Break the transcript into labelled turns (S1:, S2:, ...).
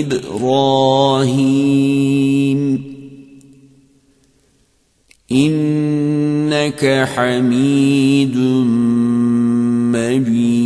S1: إبراهيم إنك حميد مجيد.